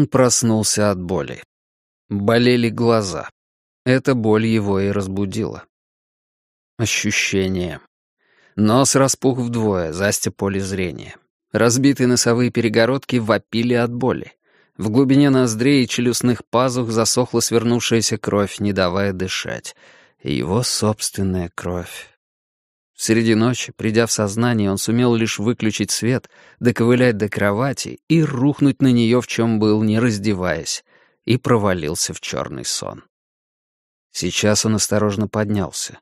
Он проснулся от боли. Болели глаза. Эта боль его и разбудила. Ощущение. Нос распух вдвое, застя поле зрения. Разбитые носовые перегородки вопили от боли. В глубине ноздрей и челюстных пазух засохла свернувшаяся кровь, не давая дышать. Его собственная кровь. Среди ночи, придя в сознание, он сумел лишь выключить свет, доковылять до кровати и рухнуть на нее, в чем был, не раздеваясь, и провалился в черный сон. Сейчас он осторожно поднялся.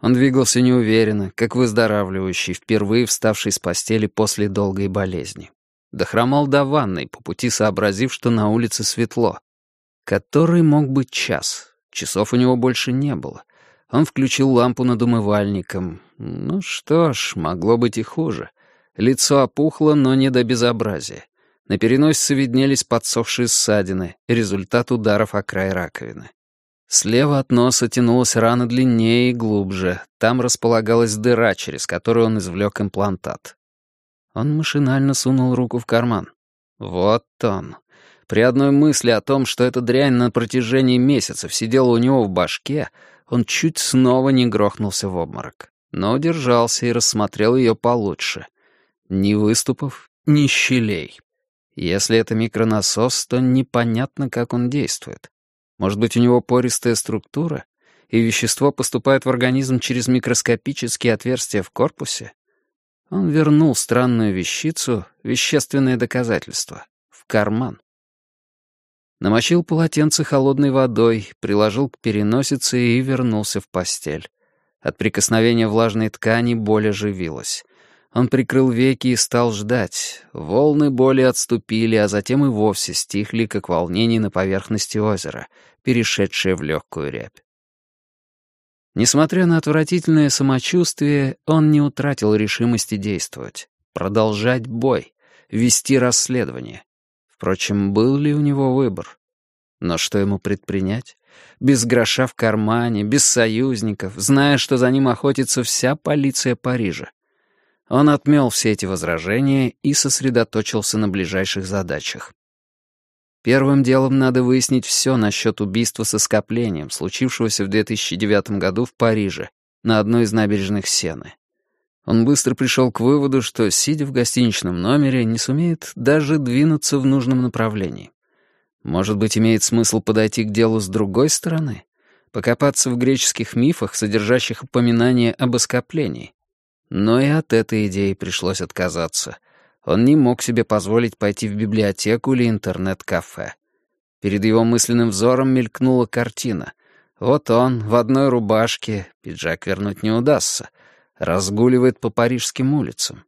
Он двигался неуверенно, как выздоравливающий, впервые вставший с постели после долгой болезни. Дохромал до ванной, по пути сообразив, что на улице светло. Который мог быть час. Часов у него больше не было. Он включил лампу над умывальником. Ну что ж, могло быть и хуже. Лицо опухло, но не до безобразия. На переносице виднелись подсохшие ссадины, результат ударов о край раковины. Слева от носа тянулась рана длиннее и глубже. Там располагалась дыра, через которую он извлек имплантат. Он машинально сунул руку в карман. Вот он. При одной мысли о том, что эта дрянь на протяжении месяцев сидела у него в башке, он чуть снова не грохнулся в обморок, но удержался и рассмотрел ее получше. Ни выступов, ни щелей. Если это микронасос, то непонятно, как он действует. Может быть, у него пористая структура, и вещество поступает в организм через микроскопические отверстия в корпусе? Он вернул странную вещицу, вещественное доказательство, в карман. Намочил полотенце холодной водой, приложил к переносице и вернулся в постель. От прикосновения влажной ткани боль оживилась. Он прикрыл веки и стал ждать. Волны боли отступили, а затем и вовсе стихли, как волнение на поверхности озера, перешедшее в легкую рябь. Несмотря на отвратительное самочувствие, он не утратил решимости действовать, продолжать бой, вести расследование. Впрочем, был ли у него выбор? Но что ему предпринять? Без гроша в кармане, без союзников, зная, что за ним охотится вся полиция Парижа. Он отмел все эти возражения и сосредоточился на ближайших задачах. Первым делом надо выяснить все насчет убийства со скоплением, случившегося в 2009 году в Париже, на одной из набережных Сены. Он быстро пришел к выводу, что, сидя в гостиничном номере, не сумеет даже двинуться в нужном направлении. Может быть, имеет смысл подойти к делу с другой стороны? Покопаться в греческих мифах, содержащих упоминания об оскоплении? Но и от этой идеи пришлось отказаться. Он не мог себе позволить пойти в библиотеку или интернет-кафе. Перед его мысленным взором мелькнула картина. Вот он, в одной рубашке, пиджак вернуть не удастся, разгуливает по парижским улицам.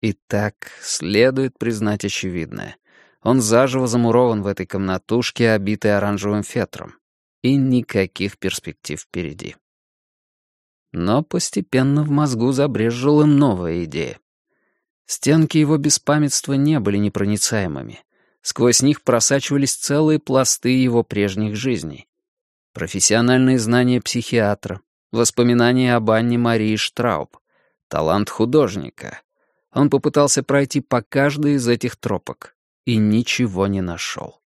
Итак, следует признать очевидное. Он заживо замурован в этой комнатушке, обитой оранжевым фетром. И никаких перспектив впереди. Но постепенно в мозгу забрежжила новая идея. Стенки его беспамятства не были непроницаемыми. Сквозь них просачивались целые пласты его прежних жизней. Профессиональные знания психиатра, Воспоминания об Анне Марии Штрауб. Талант художника. Он попытался пройти по каждой из этих тропок и ничего не нашел.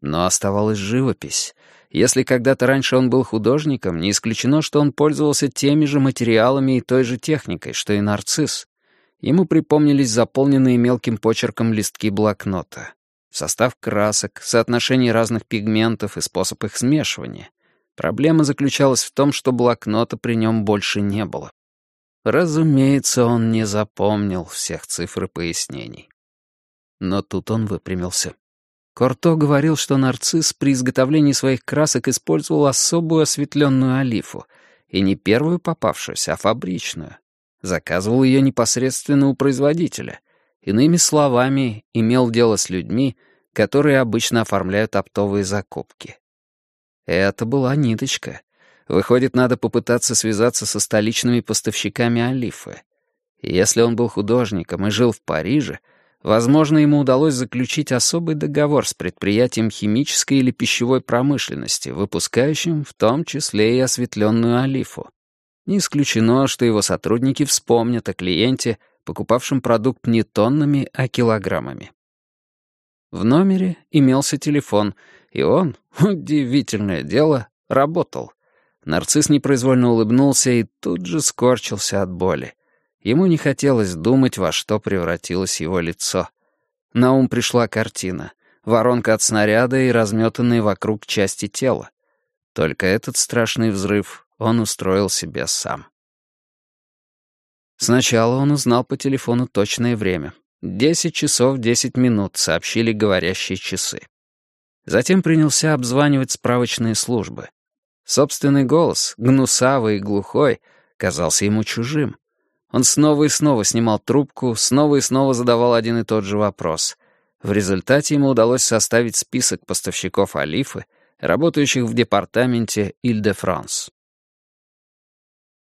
Но оставалась живопись. Если когда-то раньше он был художником, не исключено, что он пользовался теми же материалами и той же техникой, что и нарцисс. Ему припомнились заполненные мелким почерком листки блокнота. Состав красок, соотношение разных пигментов и способ их смешивания — Проблема заключалась в том, что блокнота при нем больше не было. Разумеется, он не запомнил всех цифр и пояснений. Но тут он выпрямился. Корто говорил, что нарцисс при изготовлении своих красок использовал особую осветленную олифу, и не первую попавшуюся, а фабричную. Заказывал ее непосредственно у производителя. Иными словами, имел дело с людьми, которые обычно оформляют оптовые закупки. Это была ниточка. Выходит, надо попытаться связаться со столичными поставщиками олифы. Если он был художником и жил в Париже, возможно, ему удалось заключить особый договор с предприятием химической или пищевой промышленности, выпускающим в том числе и осветленную олифу. Не исключено, что его сотрудники вспомнят о клиенте, покупавшем продукт не тоннами, а килограммами. В номере имелся телефон, и он, удивительное дело, работал. Нарцисс непроизвольно улыбнулся и тут же скорчился от боли. Ему не хотелось думать, во что превратилось его лицо. На ум пришла картина. Воронка от снаряда и разметанные вокруг части тела. Только этот страшный взрыв он устроил себе сам. Сначала он узнал по телефону точное время. Десять часов десять минут, сообщили говорящие часы. Затем принялся обзванивать справочные службы. Собственный голос, гнусавый и глухой, казался ему чужим. Он снова и снова снимал трубку, снова и снова задавал один и тот же вопрос. В результате ему удалось составить список поставщиков олифы, работающих в департаменте Иль-де-Франс.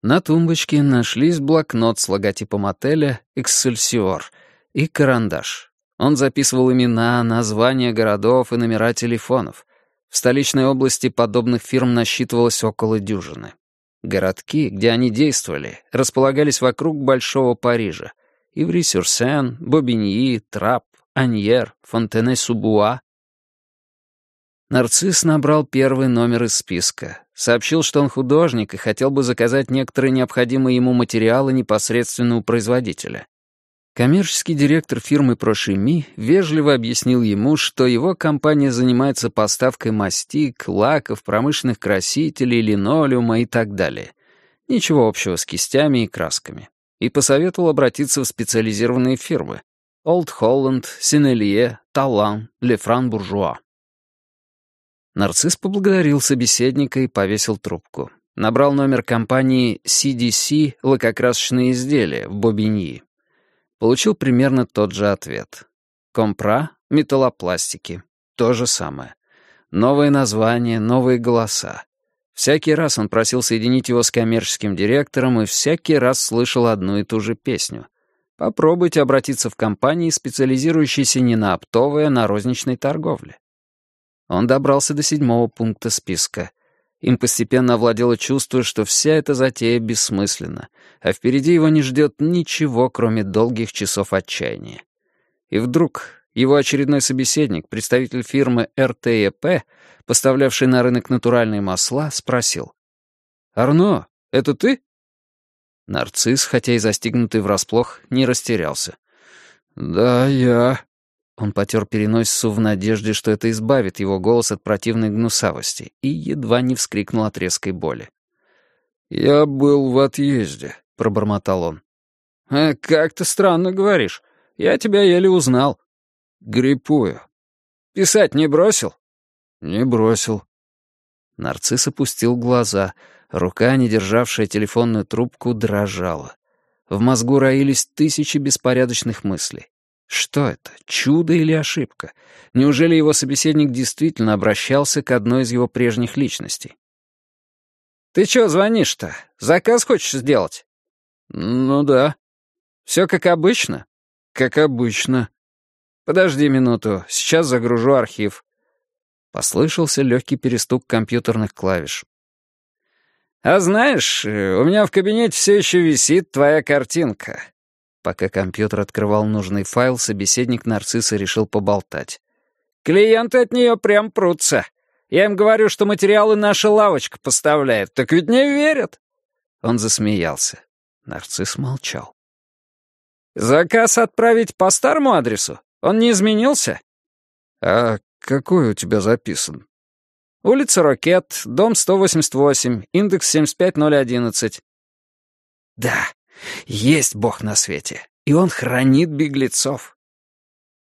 На тумбочке нашлись блокнот с логотипом отеля «Эксельсиор» и карандаш. Он записывал имена, названия городов и номера телефонов. В столичной области подобных фирм насчитывалось около дюжины. Городки, где они действовали, располагались вокруг Большого Парижа. Иври-Сюрсен, Бобиньи, Трап, Аньер, Фонтене-Субуа. Нарцисс набрал первый номер из списка. Сообщил, что он художник и хотел бы заказать некоторые необходимые ему материалы непосредственно у производителя. Коммерческий директор фирмы Прошими вежливо объяснил ему, что его компания занимается поставкой мастик, лаков, промышленных красителей, линолеума и так далее. Ничего общего с кистями и красками. И посоветовал обратиться в специализированные фирмы. Олд Холланд, Синелье, Талан, Лефран Буржуа. Нарцисс поблагодарил собеседника и повесил трубку. Набрал номер компании CDC «Лакокрасочные изделия» в Бобиньи. Получил примерно тот же ответ. Компра, металлопластики. То же самое. Новые названия, новые голоса. Всякий раз он просил соединить его с коммерческим директором и всякий раз слышал одну и ту же песню. Попробуйте обратиться в компании, специализирующиеся не на оптовой, а на розничной торговле. Он добрался до седьмого пункта списка — им постепенно овладело чувство, что вся эта затея бессмысленна, а впереди его не ждет ничего, кроме долгих часов отчаяния. И вдруг его очередной собеседник, представитель фирмы РТЕП, поставлявший на рынок натуральные масла, спросил. «Арно, это ты?» Нарцисс, хотя и застигнутый врасплох, не растерялся. «Да, я», он потер переносицу в надежде, что это избавит его голос от противной гнусавости, и едва не вскрикнул от резкой боли. «Я был в отъезде», — пробормотал он. «А как ты странно говоришь. Я тебя еле узнал». «Гриппую». «Писать не бросил?» «Не бросил». Нарцисс опустил глаза. Рука, не державшая телефонную трубку, дрожала. В мозгу роились тысячи беспорядочных мыслей. Что это, чудо или ошибка? Неужели его собеседник действительно обращался к одной из его прежних личностей? «Ты чё звонишь-то? Заказ хочешь сделать?» «Ну да». «Всё как обычно?» «Как обычно». «Подожди минуту, сейчас загружу архив». Послышался легкий перестук компьютерных клавиш. «А знаешь, э, у меня в кабинете все еще висит твоя картинка. Пока компьютер открывал нужный файл, собеседник нарцисса решил поболтать. «Клиенты от нее прям прутся. Я им говорю, что материалы наша лавочка поставляет, так ведь не верят». Он засмеялся. Нарцисс молчал. «Заказ отправить по старому адресу? Он не изменился?» «А какой у тебя записан?» «Улица Рокет, дом 188, индекс 75011». «Да, есть Бог на свете, и он хранит беглецов».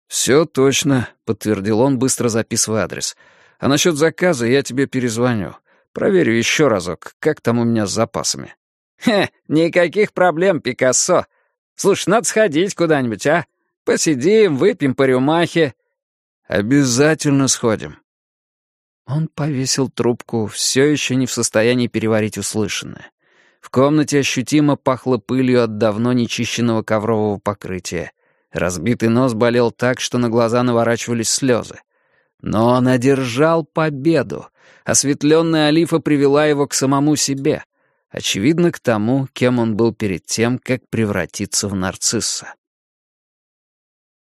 «Все точно», — подтвердил он, быстро записывая адрес. «А насчет заказа я тебе перезвоню. Проверю еще разок, как там у меня с запасами». «Хе, никаких проблем, Пикассо. Слушай, надо сходить куда-нибудь, а? Посидим, выпьем по рюмахе». «Обязательно сходим». Он повесил трубку, все еще не в состоянии переварить услышанное. В комнате ощутимо пахло пылью от давно нечищенного коврового покрытия. Разбитый нос болел так, что на глаза наворачивались слезы. Но он одержал победу. Осветленная олифа привела его к самому себе. Очевидно, к тому, кем он был перед тем, как превратиться в нарцисса.